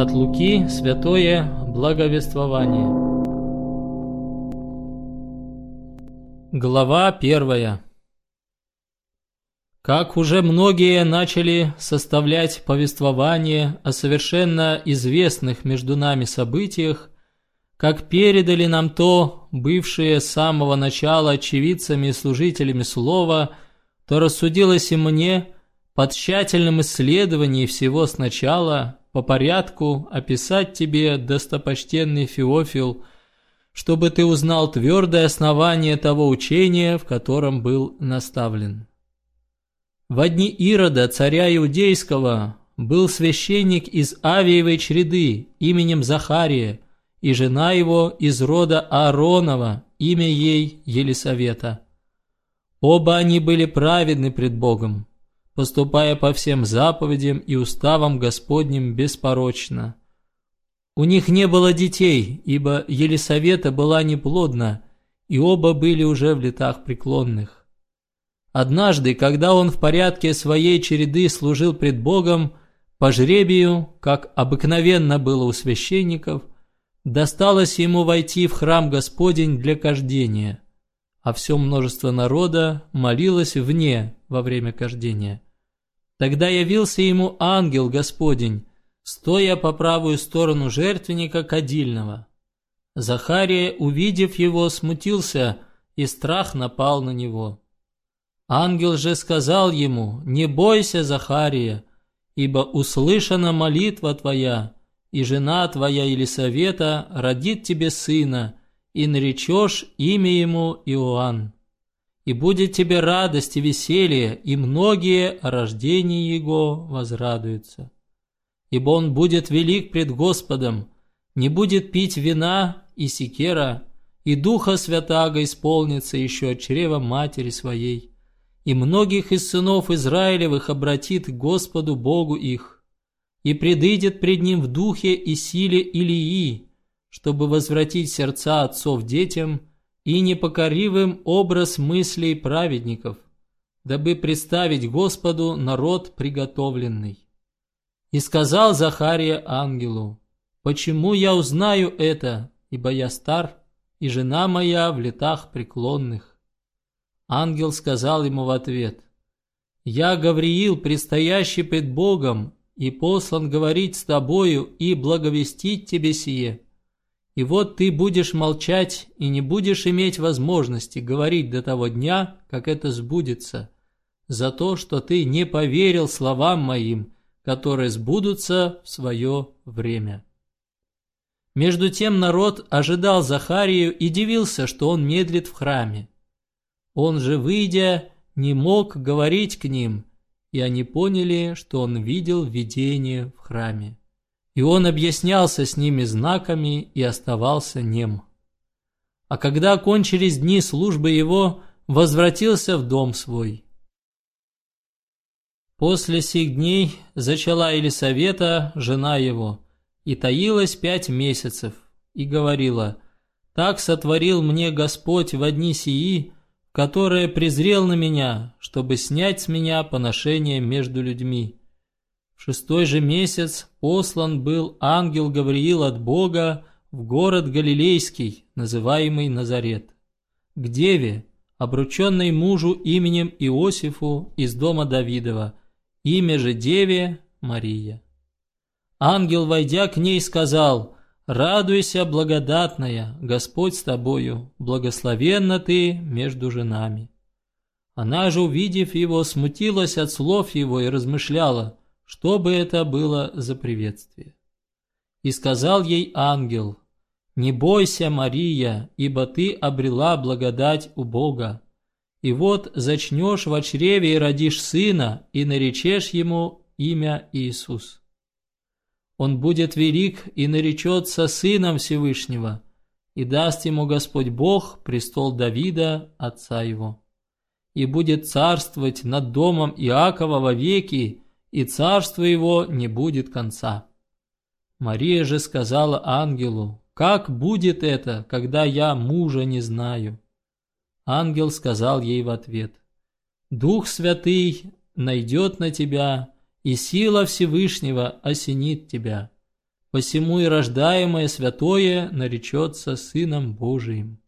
От Луки святое благовествование. Глава первая. Как уже многие начали составлять повествование о совершенно известных между нами событиях, как передали нам то, бывшие с самого начала очевидцами и служителями слова, то рассудилось и мне, по тщательном исследовании всего сначала, по порядку описать тебе, достопочтенный Феофил, чтобы ты узнал твердое основание того учения, в котором был наставлен. В одни Ирода, царя Иудейского, был священник из Авиевой череды именем Захария, и жена его из рода Ааронова, имя ей Елисавета. Оба они были праведны пред Богом, поступая по всем заповедям и уставам Господним беспорочно. У них не было детей, ибо Елисавета была неплодна, и оба были уже в летах преклонных. Однажды, когда он в порядке своей череды служил пред Богом, по жребию, как обыкновенно было у священников, досталось ему войти в храм Господень для кождения, а все множество народа молилось вне во время кождения. Тогда явился ему ангел Господень, стоя по правую сторону жертвенника кадильного. Захария, увидев его, смутился, и страх напал на него. Ангел же сказал ему, «Не бойся, Захария, ибо услышана молитва твоя, и жена твоя Елисавета родит тебе сына, и наречешь имя ему Иоанн. И будет тебе радость и веселье, и многие о рождении его возрадуются. Ибо он будет велик пред Господом, не будет пить вина и секера, и Духа Святаго исполнится еще от чрева матери своей, и многих из сынов Израилевых обратит к Господу Богу их, и предыдет пред ним в духе и силе Илии, чтобы возвратить сердца отцов детям, и непокоривым образ мыслей праведников, дабы представить Господу народ приготовленный. И сказал Захария ангелу, «Почему я узнаю это, ибо я стар, и жена моя в летах преклонных?» Ангел сказал ему в ответ, «Я, Гавриил, предстоящий пред Богом, и послан говорить с тобою и благовестить тебе сие». И вот ты будешь молчать и не будешь иметь возможности говорить до того дня, как это сбудется, за то, что ты не поверил словам моим, которые сбудутся в свое время. Между тем народ ожидал Захарию и дивился, что он медлит в храме. Он же, выйдя, не мог говорить к ним, и они поняли, что он видел видение в храме и он объяснялся с ними знаками и оставался нем. А когда кончились дни службы его, возвратился в дом свой. После сих дней зачала Елисавета, жена его, и таилась пять месяцев, и говорила, «Так сотворил мне Господь в одни сии, которые презрел на меня, чтобы снять с меня поношение между людьми». Шестой же месяц послан был ангел Гавриил от Бога в город Галилейский, называемый Назарет, к деве, обрученной мужу именем Иосифу из дома Давидова, имя же деве Мария. Ангел, войдя к ней, сказал, «Радуйся, благодатная, Господь с тобою, благословенна ты между женами». Она же, увидев его, смутилась от слов его и размышляла, что бы это было за приветствие. И сказал ей ангел, «Не бойся, Мария, ибо ты обрела благодать у Бога. И вот зачнешь в чреве и родишь сына, и наречешь ему имя Иисус. Он будет велик и наречется сыном Всевышнего, и даст ему Господь Бог престол Давида, отца его. И будет царствовать над домом Иакова во веки, и царство его не будет конца. Мария же сказала ангелу, «Как будет это, когда я мужа не знаю?» Ангел сказал ей в ответ, «Дух Святый найдет на тебя, и сила Всевышнего осенит тебя. посему и рождаемое святое наречется Сыном Божиим.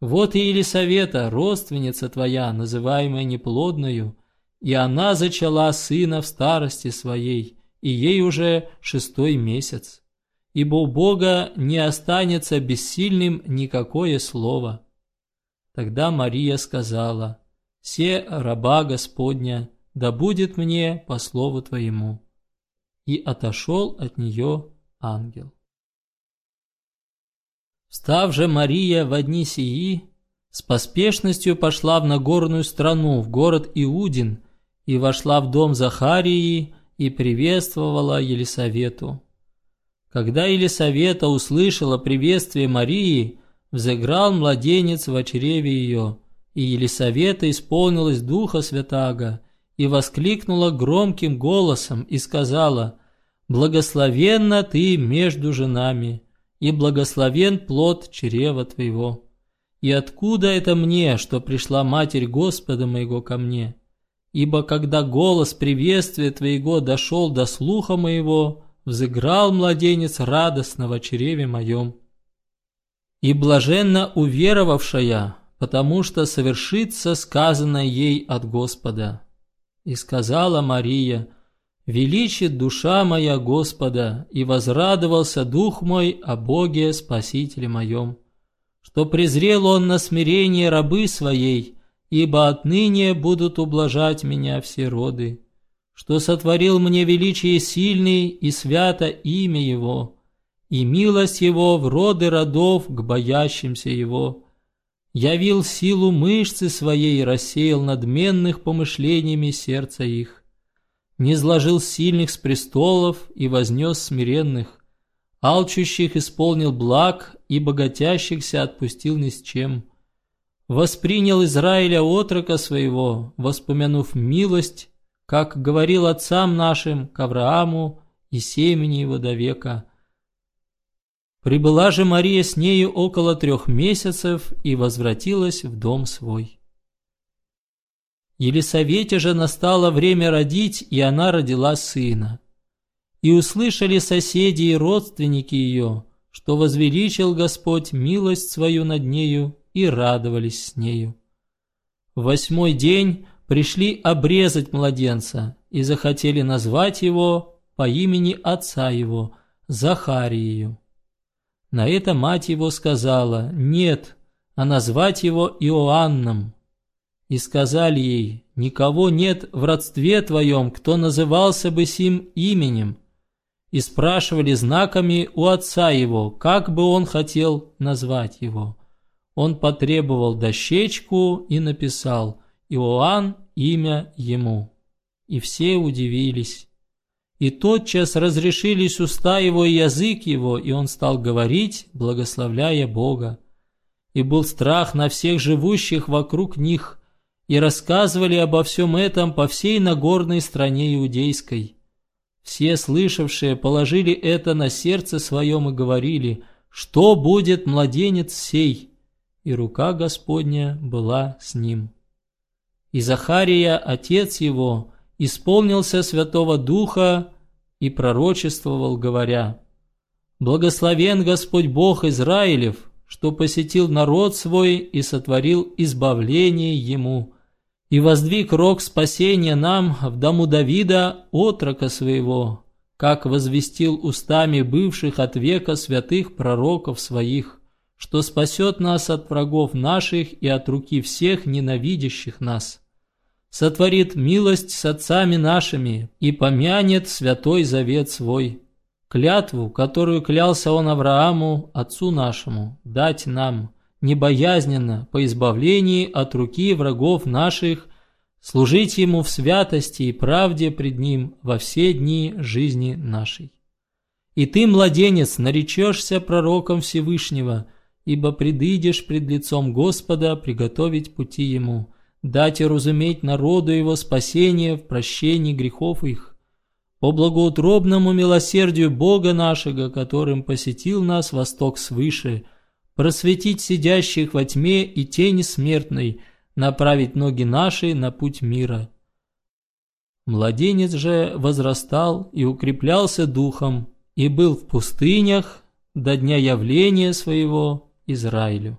Вот и Елисавета, родственница твоя, называемая неплодною, и она зачала сына в старости своей, и ей уже шестой месяц. Ибо у Бога не останется бессильным никакое слово. Тогда Мария сказала, «Се раба Господня, да будет мне по слову Твоему». И отошел от нее ангел. Встав же Мария в одни сии, с поспешностью пошла в Нагорную страну, в город Иудин, и вошла в дом Захарии и приветствовала Елисавету. Когда Елисавета услышала приветствие Марии, взыграл младенец в чреве ее, и Елисавета исполнилась Духа Святаго, и воскликнула громким голосом и сказала, «Благословенна ты между женами, и благословен плод чрева твоего. И откуда это мне, что пришла Матерь Господа моего ко мне? Ибо когда голос приветствия твоего дошел до слуха моего, взыграл младенец радостного чреве моем. И блаженно уверовавшая, потому что совершится сказанное ей от Господа. И сказала Мария, Величит душа моя Господа, и возрадовался дух мой о Боге Спасителе моем, что презрел он на смирение рабы своей, ибо отныне будут ублажать меня все роды, что сотворил мне величие сильный и свято имя Его, и милость Его в роды родов к боящимся Его, явил силу мышцы своей, рассеял надменных помышлениями сердца их не сложил сильных с престолов и вознес смиренных, алчущих исполнил благ и богатящихся отпустил ни с чем. Воспринял Израиля отрока своего, воспомянув милость, как говорил отцам нашим, к Аврааму и семени его до века. Прибыла же Мария с нею около трех месяцев и возвратилась в дом свой. Елисавете же настало время родить, и она родила сына. И услышали соседи и родственники ее, что возвеличил Господь милость свою над нею, и радовались с нею. В восьмой день пришли обрезать младенца и захотели назвать его по имени отца его, Захарию. На это мать его сказала «нет», а назвать его Иоанном и сказали ей, «Никого нет в родстве твоем, кто назывался бы сим именем». И спрашивали знаками у отца его, как бы он хотел назвать его. Он потребовал дощечку и написал «Иоанн имя ему». И все удивились. И тотчас разрешились уста его и язык его, и он стал говорить, благословляя Бога. И был страх на всех живущих вокруг них – и рассказывали обо всем этом по всей Нагорной стране иудейской. Все слышавшие положили это на сердце своем и говорили, что будет младенец сей, и рука Господня была с ним. И Захария, отец его, исполнился Святого Духа и пророчествовал, говоря, «Благословен Господь Бог Израилев, что посетил народ свой и сотворил избавление ему, и воздвиг рог спасения нам в дому Давида, отрока своего, как возвестил устами бывших от века святых пророков своих, что спасет нас от врагов наших и от руки всех ненавидящих нас. Сотворит милость с отцами нашими и помянет святой завет свой, клятву, которую клялся он Аврааму, отцу нашему, дать нам – небоязненно по избавлении от руки врагов наших, служить Ему в святости и правде пред Ним во все дни жизни нашей. И ты, младенец, наречешься пророком Всевышнего, ибо предыдешь пред лицом Господа приготовить пути Ему, дать и разуметь народу Его спасение в прощении грехов их, по благоутробному милосердию Бога нашего, которым посетил нас восток свыше, просветить сидящих во тьме и тени смертной, направить ноги наши на путь мира. Младенец же возрастал и укреплялся духом, и был в пустынях до дня явления своего Израилю.